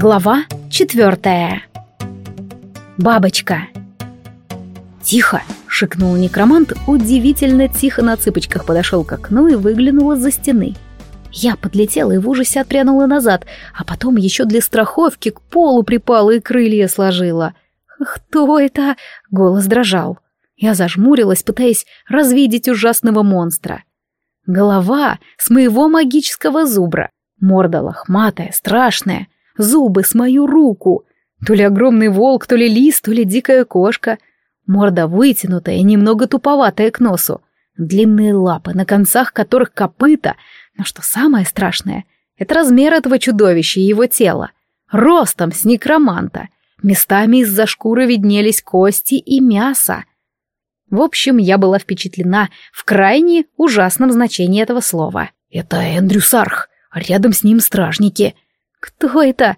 Глава четвертая. Бабочка. «Тихо!» — шикнул некромант, удивительно тихо на цыпочках подошел к окну и выглянул из-за стены. Я подлетела и в ужасе отпрянула назад, а потом еще для страховки к полу припала и крылья сложила. «Кто это?» — голос дрожал. Я зажмурилась, пытаясь развидеть ужасного монстра. Голова с моего магического зубра. Морда лохматая, страшная — зубы с мою руку. То ли огромный волк, то ли лис, то ли дикая кошка. Морда вытянутая, немного туповатая к носу. Длинные лапы, на концах которых копыта. Но что самое страшное, это размер этого чудовища и его тела. Ростом с некроманта. Местами из-за шкуры виднелись кости и мясо. В общем, я была впечатлена в крайне ужасном значении этого слова. «Это Эндрю Сарх, а рядом с ним стражники», «Кто это?»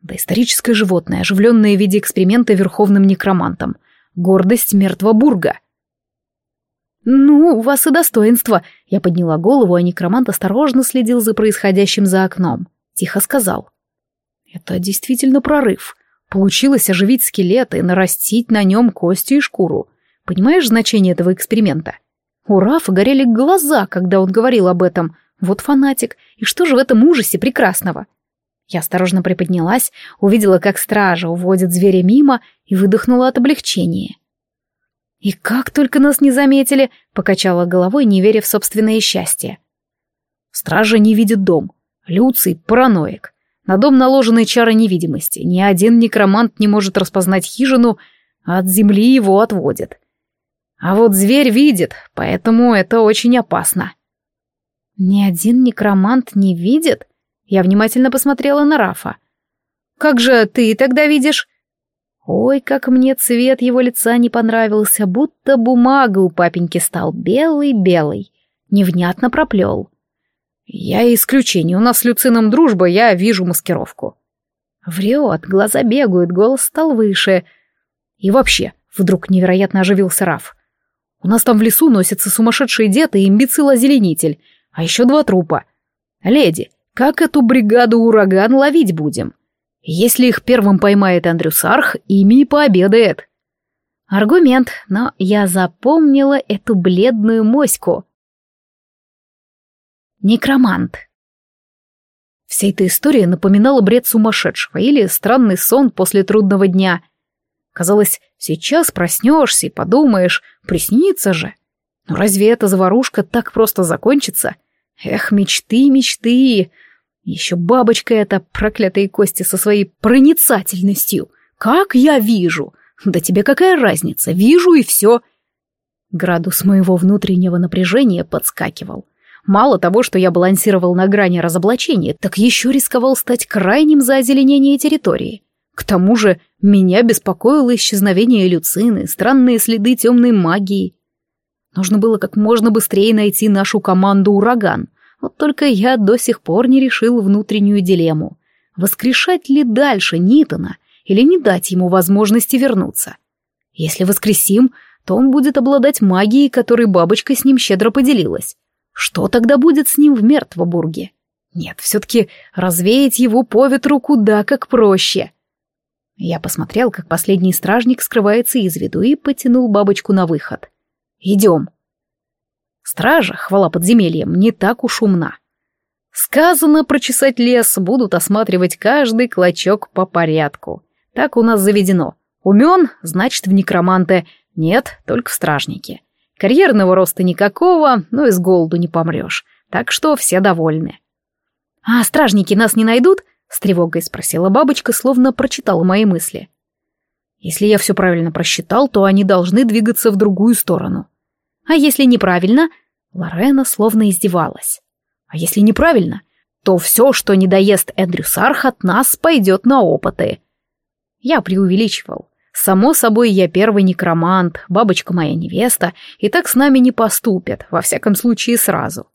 «Доисторическое животное, оживленное в виде эксперимента верховным некромантом. Гордость Мертвобурга». «Ну, у вас и достоинство!» Я подняла голову, а некромант осторожно следил за происходящим за окном. Тихо сказал. «Это действительно прорыв. Получилось оживить скелет и нарастить на нем кости и шкуру. Понимаешь значение этого эксперимента?» У Рафа горели глаза, когда он говорил об этом. Вот фанатик. И что же в этом ужасе прекрасного? Я осторожно приподнялась, увидела, как стража уводит зверя мимо и выдохнула от облегчения. «И как только нас не заметили!» — покачала головой, не веря в собственное счастье. Стража не видит дом. Люций — параноик. На дом наложены чары невидимости. Ни один некромант не может распознать хижину, а от земли его отводит. А вот зверь видит, поэтому это очень опасно. «Ни один некромант не видит?» Я внимательно посмотрела на Рафа. «Как же ты тогда видишь?» Ой, как мне цвет его лица не понравился, будто бумага у папеньки стал белый-белый. Невнятно проплел. «Я исключение, у нас с Люцином дружба, я вижу маскировку». Врет, глаза бегают, голос стал выше. И вообще, вдруг невероятно оживился Раф. У нас там в лесу носится сумасшедший дед и имбецил-озеленитель, а еще два трупа. Леди, как эту бригаду ураган ловить будем? Если их первым поймает Андрюсарх, ими и пообедает. Аргумент, но я запомнила эту бледную моську. Некромант. Вся эта история напоминала бред сумасшедшего или странный сон после трудного дня. Казалось, сейчас проснешься и подумаешь, приснится же. Но разве эта заварушка так просто закончится? Эх, мечты, мечты. Еще бабочка эта, проклятые кости со своей проницательностью. Как я вижу? Да тебе какая разница? Вижу и все. Градус моего внутреннего напряжения подскакивал. Мало того, что я балансировал на грани разоблачения, так еще рисковал стать крайним за озеленение территории. К тому же меня беспокоило исчезновение Люцины, странные следы темной магии. Нужно было как можно быстрее найти нашу команду «Ураган», вот только я до сих пор не решил внутреннюю дилемму. Воскрешать ли дальше Нитона или не дать ему возможности вернуться? Если воскресим, то он будет обладать магией, которой бабочка с ним щедро поделилась. Что тогда будет с ним в Мертвобурге? Нет, все-таки развеять его по ветру куда как проще. Я посмотрел, как последний стражник скрывается из виду, и потянул бабочку на выход. «Идем». Стража, хвала подземельям, не так уж умна. Сказано прочесать лес, будут осматривать каждый клочок по порядку. Так у нас заведено. Умен, значит, в некроманты. Нет, только в стражнике. Карьерного роста никакого, но из голоду не помрешь. Так что все довольны. «А стражники нас не найдут?» — с тревогой спросила бабочка, словно прочитала мои мысли. «Если я все правильно просчитал, то они должны двигаться в другую сторону. А если неправильно? Лорена словно издевалась. А если неправильно, то все, что не доест Эндрю Сарх от нас, пойдет на опыты. Я преувеличивал. Само собой, я первый некромант, бабочка моя невеста, и так с нами не поступят, во всяком случае сразу.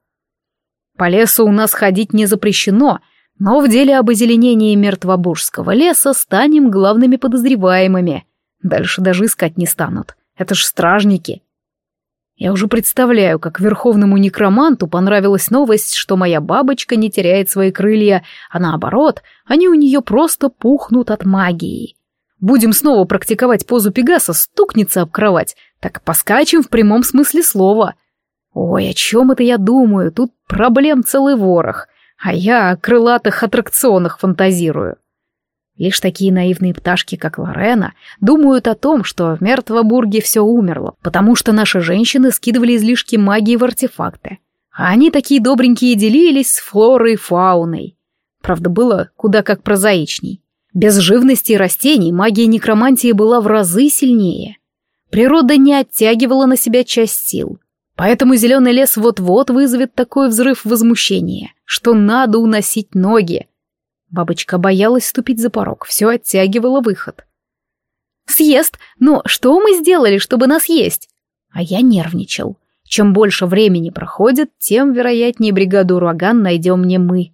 По лесу у нас ходить не запрещено, но в деле об озеленении мертвобуржского леса станем главными подозреваемыми. Дальше даже искать не станут. Это ж стражники. Я уже представляю, как верховному некроманту понравилась новость, что моя бабочка не теряет свои крылья, а наоборот, они у нее просто пухнут от магии. Будем снова практиковать позу Пегаса, стукнется об кровать, так поскачем в прямом смысле слова. Ой, о чем это я думаю? Тут проблем целый ворох, а я о крылатых аттракционах фантазирую. Лишь такие наивные пташки, как Лорена, думают о том, что в Мертвобурге все умерло, потому что наши женщины скидывали излишки магии в артефакты. А они такие добренькие делились с флорой и фауной. Правда, было куда как прозаичней. Без живности и растений магия некромантии была в разы сильнее. Природа не оттягивала на себя часть сил. Поэтому зеленый лес вот-вот вызовет такой взрыв возмущения, что надо уносить ноги, Бабочка боялась ступить за порог, все оттягивала выход. «Съест! Но что мы сделали, чтобы нас есть?» А я нервничал. Чем больше времени проходит, тем вероятнее бригаду «Ураган» найдем не мы.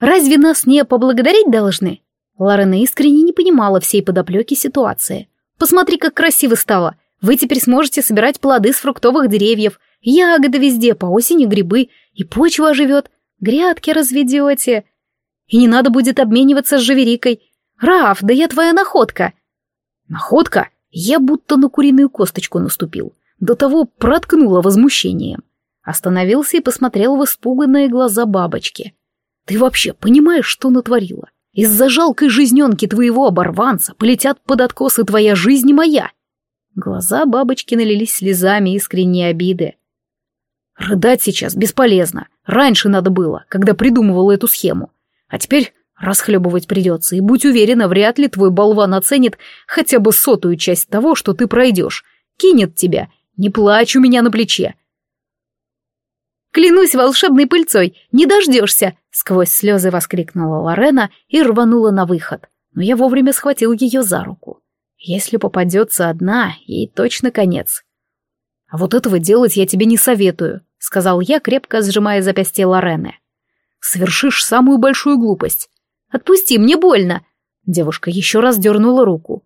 «Разве нас не поблагодарить должны?» Лорена искренне не понимала всей подоплеки ситуации. «Посмотри, как красиво стало! Вы теперь сможете собирать плоды с фруктовых деревьев, ягоды везде, по осени грибы, и почва оживет, грядки разведете. И не надо будет обмениваться с Живерикой. Раф, да я твоя находка. Находка? Я будто на куриную косточку наступил. До того проткнуло возмущением. Остановился и посмотрел в испуганные глаза бабочки. Ты вообще понимаешь, что натворила? Из-за жалкой жизненки твоего оборванца полетят под откосы твоя жизнь и моя. Глаза бабочки налились слезами искренней обиды. Рыдать сейчас бесполезно. Раньше надо было, когда придумывала эту схему. А теперь расхлебывать придется, и будь уверена, вряд ли твой болван оценит хотя бы сотую часть того, что ты пройдешь. Кинет тебя. Не плачь у меня на плече. «Клянусь волшебной пыльцой, не дождешься!» Сквозь слезы воскликнула Лорена и рванула на выход. Но я вовремя схватил ее за руку. Если попадется одна, ей точно конец. «А вот этого делать я тебе не советую», — сказал я, крепко сжимая запястье Лорены совершишь самую большую глупость. Отпусти, мне больно. Девушка еще раз дернула руку.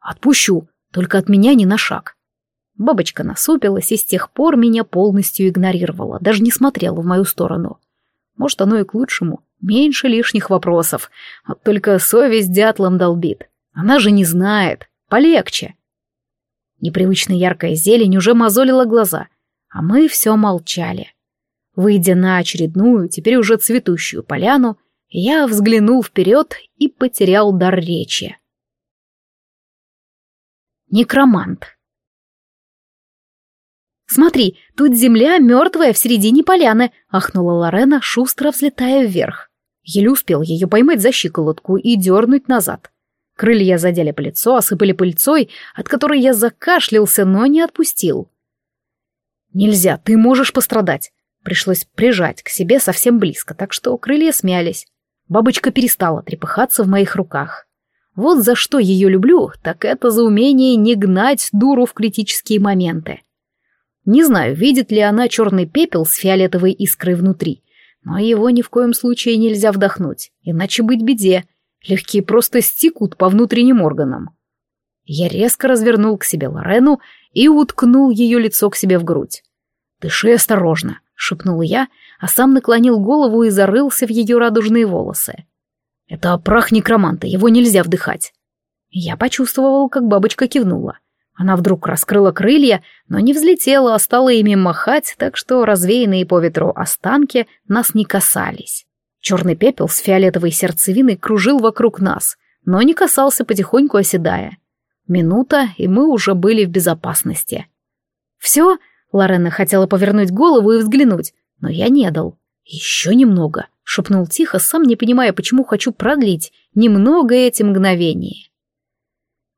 Отпущу, только от меня не на шаг. Бабочка насупилась и с тех пор меня полностью игнорировала, даже не смотрела в мою сторону. Может, оно и к лучшему. Меньше лишних вопросов. Вот только совесть дятлом долбит. Она же не знает. Полегче. Непривычно яркая зелень уже мозолила глаза, а мы все молчали. Выйдя на очередную, теперь уже цветущую поляну, я взглянул вперед и потерял дар речи. Некромант. «Смотри, тут земля мертвая в середине поляны», — ахнула Лорена, шустро взлетая вверх. Еле успел ее поймать за щиколотку и дернуть назад. Крылья задели по лицу, осыпали пыльцой, от которой я закашлялся, но не отпустил. «Нельзя, ты можешь пострадать. Пришлось прижать к себе совсем близко, так что крылья смялись. Бабочка перестала трепыхаться в моих руках. Вот за что ее люблю, так это за умение не гнать дуру в критические моменты. Не знаю, видит ли она черный пепел с фиолетовой искрой внутри, но его ни в коем случае нельзя вдохнуть, иначе быть беде. Легкие просто стекут по внутренним органам. Я резко развернул к себе Лорену и уткнул ее лицо к себе в грудь. «Дыши осторожно, шепнул я, а сам наклонил голову и зарылся в ее радужные волосы. Это прах некроманта, его нельзя вдыхать. Я почувствовал, как бабочка кивнула. Она вдруг раскрыла крылья, но не взлетела, а стала ими махать, так что развеянные по ветру останки нас не касались. Черный пепел с фиолетовой сердцевиной кружил вокруг нас, но не касался потихоньку оседая. Минута, и мы уже были в безопасности. «Все?» Лорена хотела повернуть голову и взглянуть, но я не дал. «Еще немного», — шепнул тихо, сам не понимая, почему хочу продлить немного эти мгновения.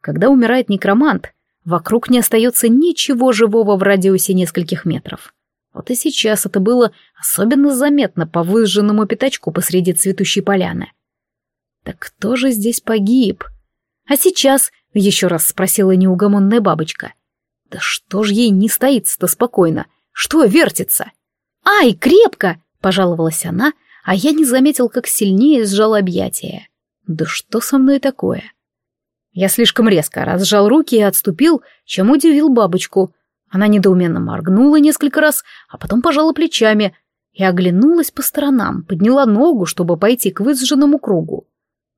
Когда умирает некромант, вокруг не остается ничего живого в радиусе нескольких метров. Вот и сейчас это было особенно заметно по выжженному пятачку посреди цветущей поляны. Так кто же здесь погиб? А сейчас, еще раз спросила неугомонная бабочка, да что ж ей не стоится-то спокойно? Что вертится? «Ай, крепко!» — пожаловалась она, а я не заметил, как сильнее сжал объятия. «Да что со мной такое?» Я слишком резко разжал руки и отступил, чем удивил бабочку. Она недоуменно моргнула несколько раз, а потом пожала плечами и оглянулась по сторонам, подняла ногу, чтобы пойти к выжженному кругу.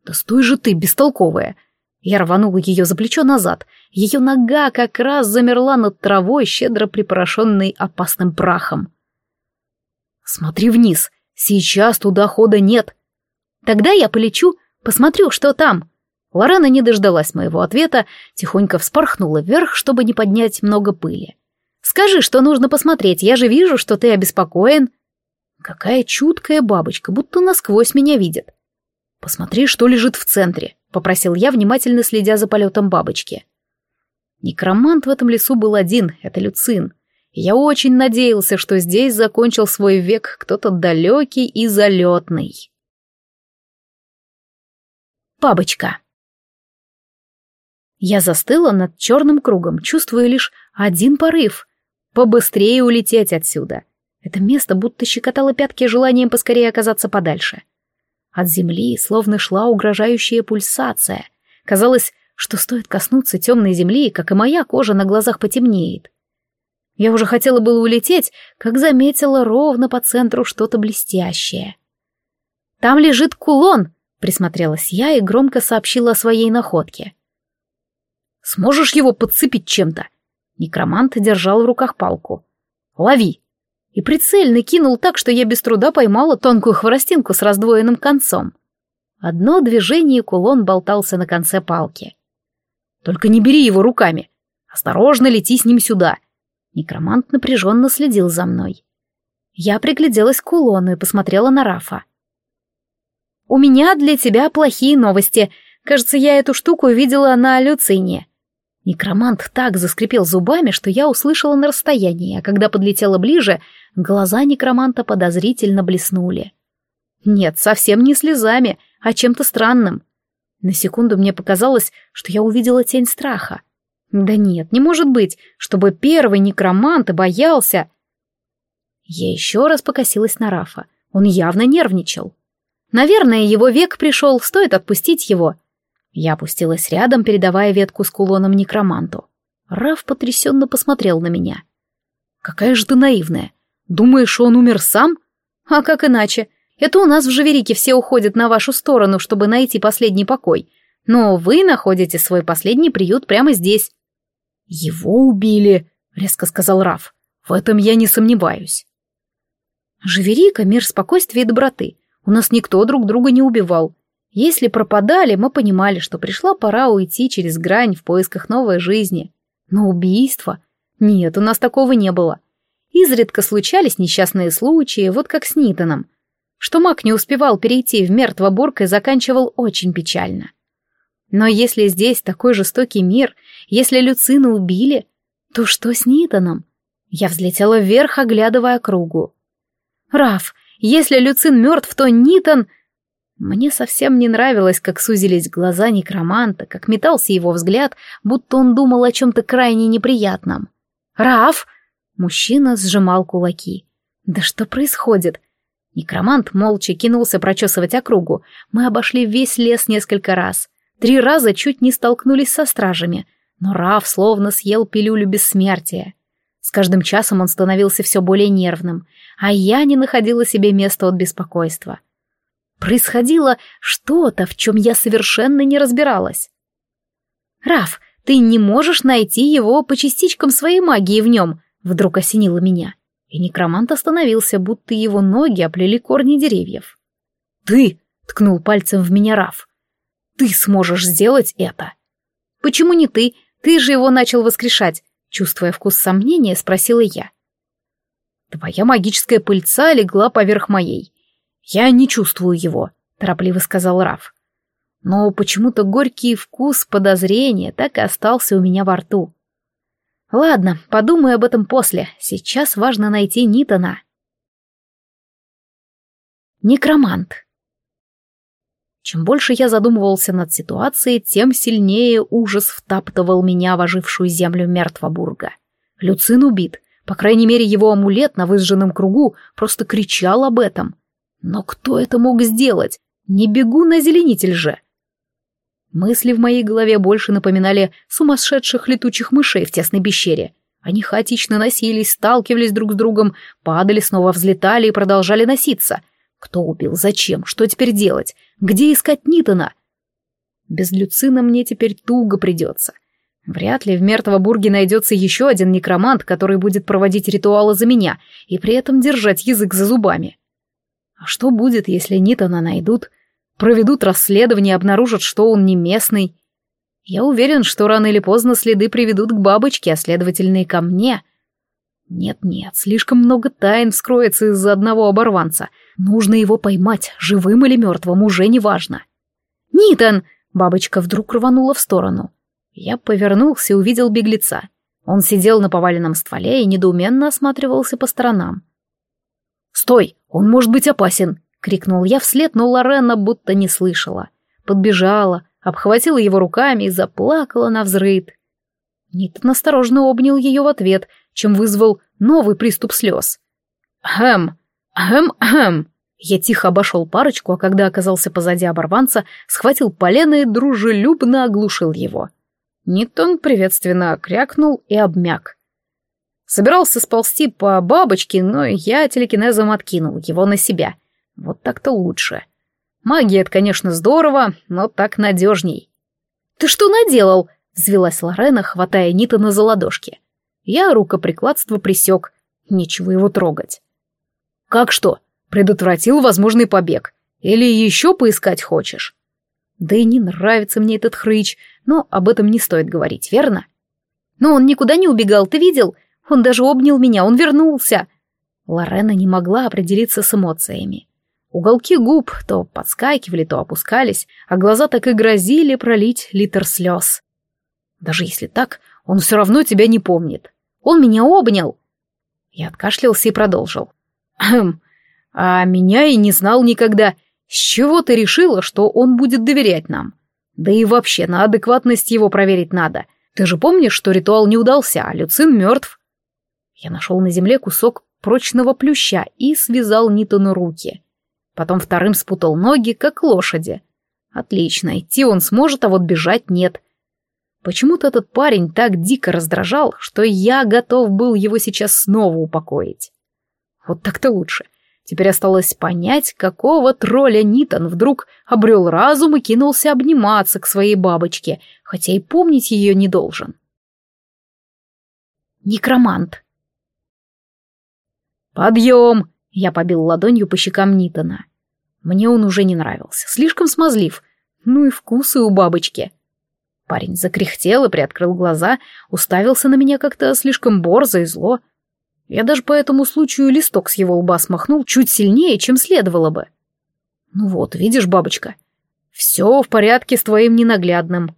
«Да стой же ты, бестолковая!» Я рванула ее за плечо назад. Ее нога как раз замерла над травой, щедро припорошенной опасным прахом. «Смотри вниз, сейчас туда хода нет!» «Тогда я полечу, посмотрю, что там!» Лорена не дождалась моего ответа, тихонько вспорхнула вверх, чтобы не поднять много пыли. «Скажи, что нужно посмотреть, я же вижу, что ты обеспокоен». Какая чуткая бабочка, будто насквозь меня видит. «Посмотри, что лежит в центре», — попросил я, внимательно следя за полетом бабочки. Некромант в этом лесу был один, это Люцин. я очень надеялся, что здесь закончил свой век кто-то далекий и залетный. Бабочка. Я застыла над черным кругом, чувствуя лишь один порыв — побыстрее улететь отсюда. Это место будто щекотало пятки желанием поскорее оказаться подальше. От земли словно шла угрожающая пульсация. Казалось, что стоит коснуться темной земли, как и моя кожа на глазах потемнеет. Я уже хотела было улететь, как заметила ровно по центру что-то блестящее. «Там лежит кулон!» — присмотрелась я и громко сообщила о своей находке. Сможешь его подцепить чем-то?» Некромант держал в руках палку. «Лови!» И прицельно кинул так, что я без труда поймала тонкую хворостинку с раздвоенным концом. Одно движение кулон болтался на конце палки. «Только не бери его руками! Осторожно лети с ним сюда!» Некромант напряженно следил за мной. Я пригляделась к кулону и посмотрела на Рафа. «У меня для тебя плохие новости. Кажется, я эту штуку видела на Люцине. Некромант так заскрипел зубами, что я услышала на расстоянии, а когда подлетела ближе, глаза некроманта подозрительно блеснули. Нет, совсем не слезами, а чем-то странным. На секунду мне показалось, что я увидела тень страха. Да нет, не может быть, чтобы первый некромант боялся. Я еще раз покосилась на Рафа. Он явно нервничал. Наверное, его век пришел, стоит отпустить его. Я опустилась рядом, передавая ветку с кулоном некроманту. Раф потрясенно посмотрел на меня. «Какая же ты наивная! Думаешь, он умер сам? А как иначе? Это у нас в Живерике все уходят на вашу сторону, чтобы найти последний покой. Но вы находите свой последний приют прямо здесь». «Его убили», — резко сказал Раф. «В этом я не сомневаюсь». «Живерика — мир спокойствия и доброты. У нас никто друг друга не убивал. Если пропадали, мы понимали, что пришла пора уйти через грань в поисках новой жизни. Но убийство? Нет, у нас такого не было. Изредка случались несчастные случаи, вот как с Нитоном. Что маг не успевал перейти в Мертвобург и заканчивал очень печально. Но если здесь такой жестокий мир, если Люцина убили, то что с Нитоном? Я взлетела вверх, оглядывая кругу. «Раф, если Люцин мертв, то Нитон...» Мне совсем не нравилось, как сузились глаза некроманта, как метался его взгляд, будто он думал о чем-то крайне неприятном. «Раф!» Мужчина сжимал кулаки. «Да что происходит?» Некромант молча кинулся прочесывать округу. Мы обошли весь лес несколько раз. Три раза чуть не столкнулись со стражами, но Раф словно съел пилюлю бессмертия. С каждым часом он становился все более нервным, а я не находила себе места от беспокойства. Происходило что-то, в чем я совершенно не разбиралась. «Раф, ты не можешь найти его по частичкам своей магии в нем», — вдруг осенило меня. И некромант остановился, будто его ноги оплели корни деревьев. «Ты!» — ткнул пальцем в меня Раф. «Ты сможешь сделать это!» «Почему не ты? Ты же его начал воскрешать!» Чувствуя вкус сомнения, спросила я. «Твоя магическая пыльца легла поверх моей. «Я не чувствую его», — торопливо сказал Раф. Но почему-то горький вкус подозрения так и остался у меня во рту. Ладно, подумаю об этом после. Сейчас важно найти Нитона. Некромант. Чем больше я задумывался над ситуацией, тем сильнее ужас втаптывал меня в ожившую землю Мертвобурга. Люцин убит. По крайней мере, его амулет на выжженном кругу просто кричал об этом. Но кто это мог сделать? Не бегу на зеленитель же. Мысли в моей голове больше напоминали сумасшедших летучих мышей в тесной пещере. Они хаотично носились, сталкивались друг с другом, падали, снова взлетали и продолжали носиться. Кто убил? Зачем? Что теперь делать? Где искать Нитона? Без Люцина мне теперь туго придется. Вряд ли в Мертвобурге найдется еще один некромант, который будет проводить ритуалы за меня и при этом держать язык за зубами. А что будет, если Нитона найдут, проведут расследование обнаружат, что он не местный? Я уверен, что рано или поздно следы приведут к бабочке, а следовательно и ко мне. Нет-нет, слишком много тайн вскроется из-за одного оборванца. Нужно его поймать, живым или мертвым, уже не важно. «Нитон!» — бабочка вдруг рванула в сторону. Я повернулся и увидел беглеца. Он сидел на поваленном стволе и недоуменно осматривался по сторонам. «Стой! Он может быть опасен!» — крикнул я вслед, но Лорена будто не слышала. Подбежала, обхватила его руками и заплакала на взрыд. Нитон осторожно обнял ее в ответ, чем вызвал новый приступ слез. «Хэм! Хэм! Хэм!» Я тихо обошел парочку, а когда оказался позади оборванца, схватил полено и дружелюбно оглушил его. Нитон приветственно крякнул и обмяк. Собирался сползти по бабочке, но я телекинезом откинул его на себя. Вот так-то лучше. Магия — это, конечно, здорово, но так надежней. «Ты что наделал?» — взвелась Лорена, хватая Нитона за ладошки. Я рукоприкладство присек. Нечего его трогать. «Как что? Предотвратил возможный побег? Или еще поискать хочешь?» Да и не нравится мне этот хрыч, но об этом не стоит говорить, верно? Но он никуда не убегал, ты видел? Он даже обнял меня, он вернулся. Лорена не могла определиться с эмоциями. Уголки губ то подскакивали, то опускались, а глаза так и грозили пролить литр слез. Даже если так, он все равно тебя не помнит. Он меня обнял. Я откашлялся и продолжил. Хм, а меня и не знал никогда. С чего ты решила, что он будет доверять нам? Да и вообще, на адекватность его проверить надо. Ты же помнишь, что ритуал не удался, а Люцин мертв? Я нашел на земле кусок прочного плюща и связал Нитону руки. Потом вторым спутал ноги, как лошади. Отлично, идти он сможет, а вот бежать нет. Почему-то этот парень так дико раздражал, что я готов был его сейчас снова упокоить. Вот так-то лучше. Теперь осталось понять, какого тролля Нитон вдруг обрел разум и кинулся обниматься к своей бабочке, хотя и помнить ее не должен. Некромант. «Подъем!» — я побил ладонью по щекам Нитона. Мне он уже не нравился, слишком смазлив. Ну и вкусы у бабочки. Парень закряхтел и приоткрыл глаза, уставился на меня как-то слишком борзо и зло — я даже по этому случаю листок с его лба смахнул чуть сильнее, чем следовало бы. Ну вот, видишь, бабочка, все в порядке с твоим ненаглядным.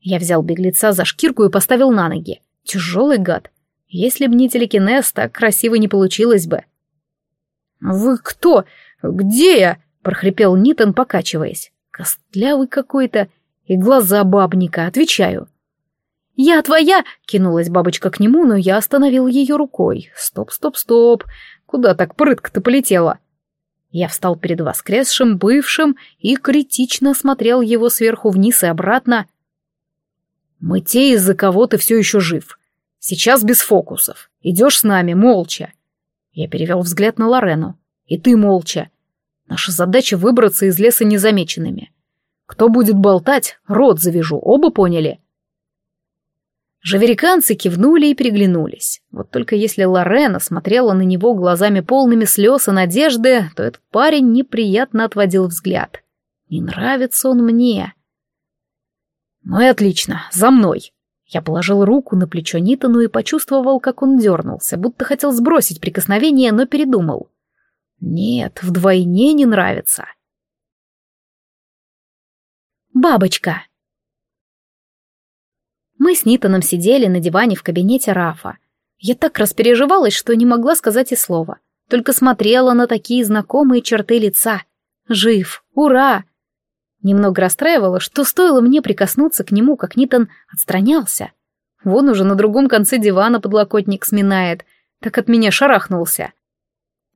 Я взял беглеца за шкирку и поставил на ноги. Тяжелый гад. Если б не телекинез, так красиво не получилось бы. «Вы кто? Где я?» — прохрипел Нитон, покачиваясь. «Костлявый какой-то. И глаза бабника, отвечаю. «Я твоя!» — кинулась бабочка к нему, но я остановил ее рукой. «Стоп, стоп, стоп! Куда так прытко-то полетела?» Я встал перед воскресшим, бывшим, и критично смотрел его сверху вниз и обратно. «Мы те, из-за кого ты все еще жив. Сейчас без фокусов. Идешь с нами, молча». Я перевел взгляд на Лорену. «И ты молча. Наша задача выбраться из леса незамеченными. Кто будет болтать, рот завяжу, оба поняли?» Живериканцы кивнули и переглянулись. Вот только если Лорена смотрела на него глазами полными слез и надежды, то этот парень неприятно отводил взгляд. Не нравится он мне. Ну и отлично, за мной. Я положил руку на плечо Нитану и почувствовал, как он дернулся, будто хотел сбросить прикосновение, но передумал. Нет, вдвойне не нравится. Бабочка. Мы с Нитоном сидели на диване в кабинете Рафа. Я так распереживалась, что не могла сказать и слова. Только смотрела на такие знакомые черты лица. Жив! Ура! Немного расстраивало, что стоило мне прикоснуться к нему, как Нитон отстранялся. Вон уже на другом конце дивана подлокотник сминает, так от меня шарахнулся.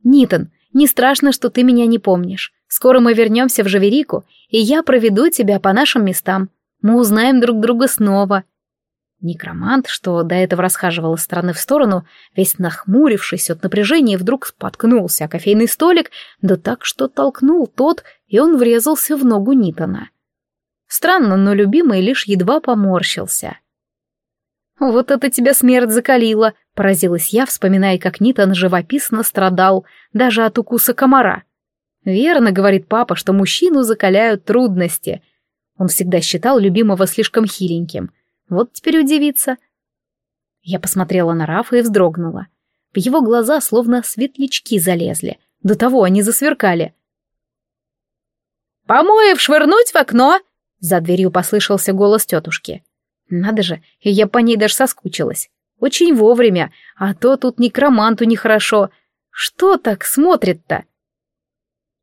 «Нитон, не страшно, что ты меня не помнишь. Скоро мы вернемся в Живерику, и я проведу тебя по нашим местам. Мы узнаем друг друга снова», Некромант, что до этого расхаживал из стороны в сторону, весь нахмурившись от напряжения, вдруг споткнулся о кофейный столик, да так, что толкнул тот, и он врезался в ногу Нитона. Странно, но любимый лишь едва поморщился. «Вот это тебя смерть закалила!» — поразилась я, вспоминая, как Нитон живописно страдал даже от укуса комара. «Верно, — говорит папа, — что мужчину закаляют трудности. Он всегда считал любимого слишком хиленьким. Вот теперь удивится». Я посмотрела на Рафа и вздрогнула. В его глаза словно светлячки залезли. До того они засверкали. «Помоев швырнуть в окно!» За дверью послышался голос тетушки. Надо же, я по ней даже соскучилась. Очень вовремя, а то тут некроманту нехорошо. Что так смотрит-то?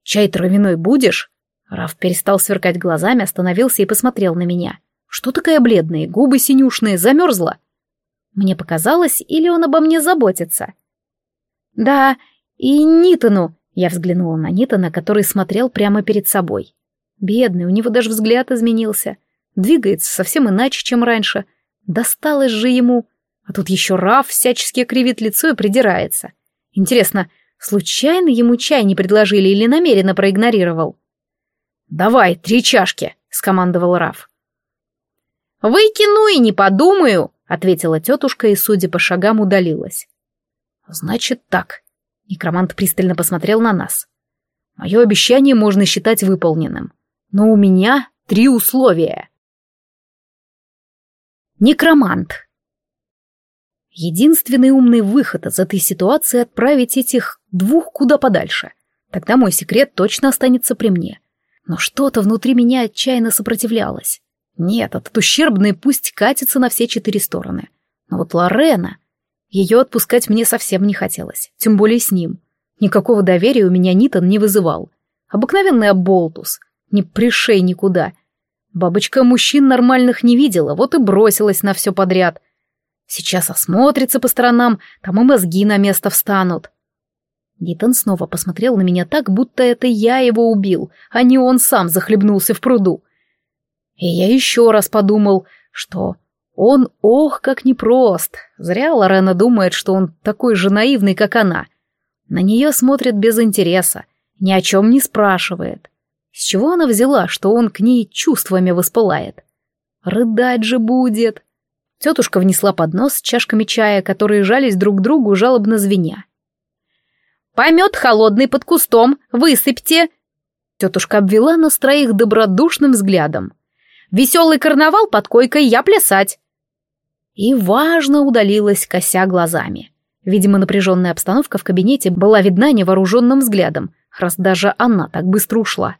Чай травяной будешь? Раф перестал сверкать глазами, остановился и посмотрел на меня. Что такая бледная, губы синюшные, замерзла? Мне показалось, или он обо мне заботится? Да, и Нитону. Я взглянула на Нитона, который смотрел прямо перед собой. Бедный, у него даже взгляд изменился. Двигается совсем иначе, чем раньше. Досталось же ему. А тут еще Раф всячески кривит лицо и придирается. Интересно, случайно ему чай не предложили или намеренно проигнорировал? «Давай, три чашки», — скомандовал Раф. «Выкину и не подумаю», — ответила тетушка и, судя по шагам, удалилась. «Значит так». Некромант пристально посмотрел на нас. «Мое обещание можно считать выполненным. Но у меня три условия». Некромант. Единственный умный выход из этой ситуации — отправить этих двух куда подальше. Тогда мой секрет точно останется при мне. Но что-то внутри меня отчаянно сопротивлялось. Нет, этот ущербный пусть катится на все четыре стороны. Но вот Лорена... Ее отпускать мне совсем не хотелось, тем более с ним. Никакого доверия у меня Нитон не вызывал. Обыкновенный оболтус, не пришей никуда — Бабочка мужчин нормальных не видела, вот и бросилась на все подряд. Сейчас осмотрится по сторонам, там и мозги на место встанут. Гитон снова посмотрел на меня так, будто это я его убил, а не он сам захлебнулся в пруду. И я еще раз подумал, что он, ох, как непрост. Зря Лорена думает, что он такой же наивный, как она. На нее смотрит без интереса, ни о чем не спрашивает. С чего она взяла, что он к ней чувствами воспылает? Рыдать же будет. Тетушка внесла поднос с чашками чая, которые жались друг к другу, жалобно звеня. «Помет холодный под кустом, высыпьте!» Тетушка обвела нас троих добродушным взглядом. «Веселый карнавал под койкой, я плясать!» И важно удалилась, кося глазами. Видимо, напряженная обстановка в кабинете была видна невооруженным взглядом, раз даже она так быстро ушла.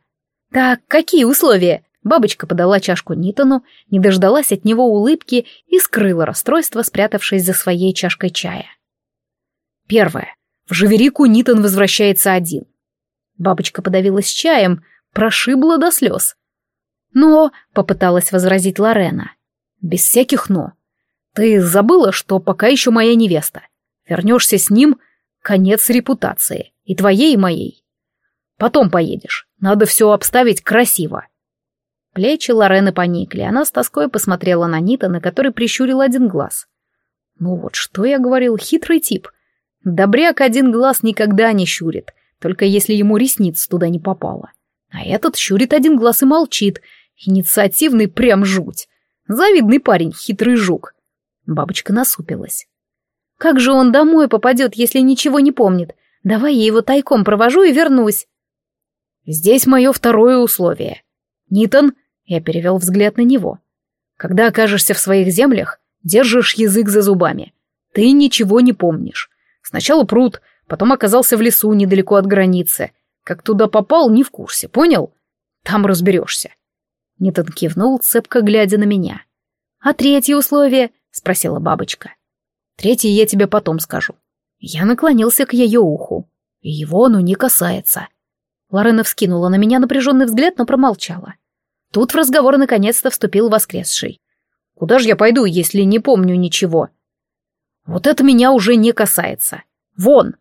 «Так, какие условия?» Бабочка подала чашку Нитону, не дождалась от него улыбки и скрыла расстройство, спрятавшись за своей чашкой чая. Первое. В Живерику Нитон возвращается один. Бабочка подавилась чаем, прошибла до слез. «Но», — попыталась возразить Лорена, — «без всяких «но». Ты забыла, что пока еще моя невеста. Вернешься с ним — конец репутации, и твоей, и моей. Потом поедешь. Надо все обставить красиво». Плечи Лорены поникли. Она с тоской посмотрела на Нита, на который прищурил один глаз. «Ну вот, что я говорил, хитрый тип. Добряк один глаз никогда не щурит, только если ему ресниц туда не попало. А этот щурит один глаз и молчит. Инициативный прям жуть. Завидный парень, хитрый жук». Бабочка насупилась. «Как же он домой попадет, если ничего не помнит? Давай я его тайком провожу и вернусь». Здесь мое второе условие. Нитон, я перевел взгляд на него. Когда окажешься в своих землях, держишь язык за зубами. Ты ничего не помнишь. Сначала пруд, потом оказался в лесу недалеко от границы. Как туда попал, не в курсе, понял? Там разберешься. Нитон кивнул, цепко глядя на меня. «А третье условие?» — спросила бабочка. «Третье я тебе потом скажу». Я наклонился к ее уху. Его оно не касается. Лорена вскинула на меня напряженный взгляд, но промолчала. Тут в разговор наконец-то вступил воскресший. «Куда же я пойду, если не помню ничего?» «Вот это меня уже не касается. Вон!»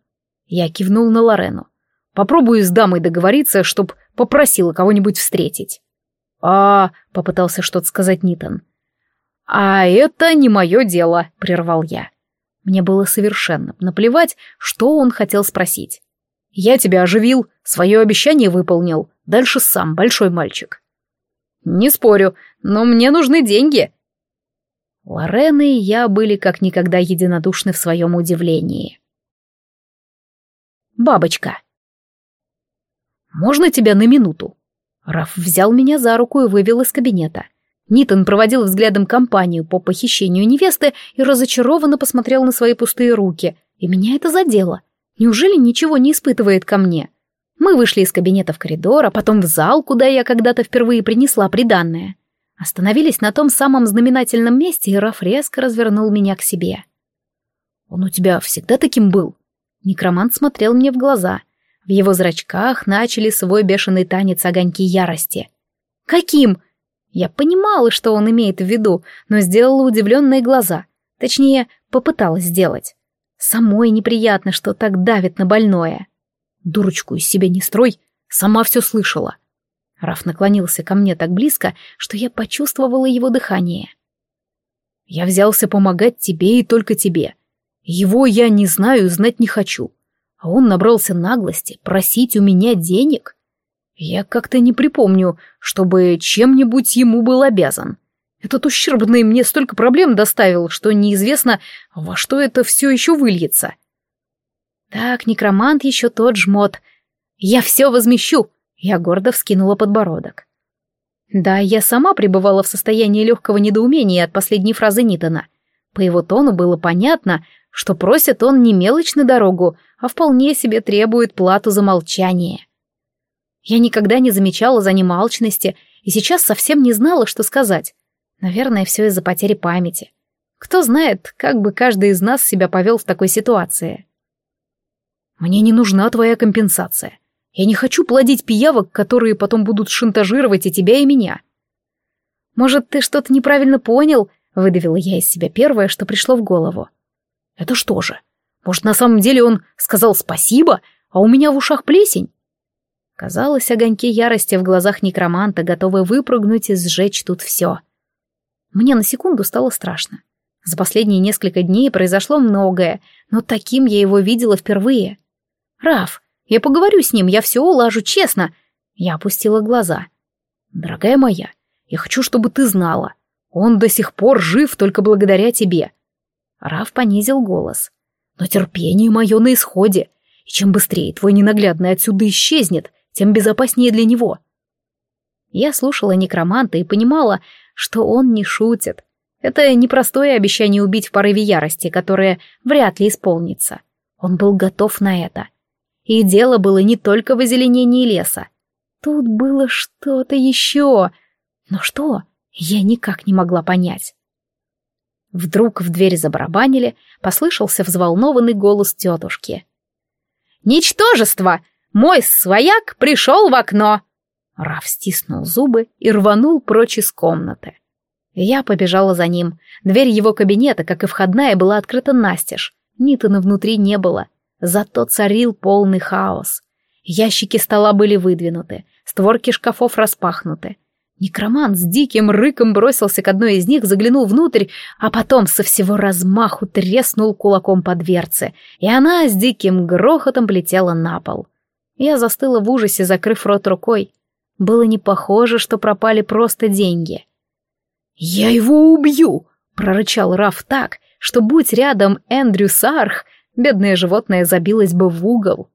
Я кивнул на Лорену. «Попробую с дамой договориться, чтоб попросила кого-нибудь встретить». «А...» — попытался что-то сказать Нитон. «А это не мое дело», — прервал я. Мне было совершенно наплевать, что он хотел спросить. «Я тебя оживил, свое обещание выполнил. Дальше сам, большой мальчик». «Не спорю, но мне нужны деньги». Лорен и я были как никогда единодушны в своем удивлении. Бабочка. «Можно тебя на минуту?» Раф взял меня за руку и вывел из кабинета. Нитон проводил взглядом компанию по похищению невесты и разочарованно посмотрел на свои пустые руки. И меня это задело. Неужели ничего не испытывает ко мне? Мы вышли из кабинета в коридор, а потом в зал, куда я когда-то впервые принесла приданное. Остановились на том самом знаменательном месте, и Раф резко развернул меня к себе. «Он у тебя всегда таким был?» Некромант смотрел мне в глаза. В его зрачках начали свой бешеный танец огоньки ярости. «Каким?» Я понимала, что он имеет в виду, но сделала удивленные глаза. Точнее, попыталась сделать. Самой неприятно, что так давит на больное. Дурочку из себя не строй, сама все слышала. Раф наклонился ко мне так близко, что я почувствовала его дыхание. Я взялся помогать тебе и только тебе. Его я не знаю и знать не хочу. А он набрался наглости просить у меня денег. Я как-то не припомню, чтобы чем-нибудь ему был обязан. Этот ущербный мне столько проблем доставил, что неизвестно, во что это все еще выльется. Так, некромант еще тот жмот. Я все возмещу. Я гордо вскинула подбородок. Да, я сама пребывала в состоянии легкого недоумения от последней фразы Нитона. По его тону было понятно, что просит он не мелочь на дорогу, а вполне себе требует плату за молчание. Я никогда не замечала за ним алчности и сейчас совсем не знала, что сказать. Наверное, все из-за потери памяти. Кто знает, как бы каждый из нас себя повел в такой ситуации. Мне не нужна твоя компенсация. Я не хочу плодить пиявок, которые потом будут шантажировать и тебя, и меня. Может, ты что-то неправильно понял? Выдавила я из себя первое, что пришло в голову. Это что же? Может, на самом деле он сказал спасибо, а у меня в ушах плесень? Казалось, огоньки ярости в глазах некроманта готовы выпрыгнуть и сжечь тут все. Мне на секунду стало страшно. За последние несколько дней произошло многое, но таким я его видела впервые. «Раф, я поговорю с ним, я все улажу, честно!» Я опустила глаза. «Дорогая моя, я хочу, чтобы ты знала. Он до сих пор жив только благодаря тебе». Раф понизил голос. «Но терпение мое на исходе, и чем быстрее твой ненаглядный отсюда исчезнет, тем безопаснее для него. Я слушала некроманта и понимала, что он не шутит. Это непростое обещание убить в порыве ярости, которое вряд ли исполнится. Он был готов на это. И дело было не только в озеленении леса. Тут было что-то еще. Но что? Я никак не могла понять. Вдруг в дверь забарабанили, послышался взволнованный голос тетушки. «Ничтожество! Мой свояк пришел в окно!» Раф стиснул зубы и рванул прочь из комнаты. Я побежала за ним. Дверь его кабинета, как и входная, была открыта настежь. Нитона внутри не было. Зато царил полный хаос. Ящики стола были выдвинуты, створки шкафов распахнуты. Некромант с диким рыком бросился к одной из них, заглянул внутрь, а потом со всего размаху треснул кулаком по дверце, и она с диким грохотом полетела на пол. Я застыла в ужасе, закрыв рот рукой. Было не похоже, что пропали просто деньги. «Я его убью!» — прорычал Раф так, что, будь рядом Эндрю Сарх, бедное животное забилось бы в угол.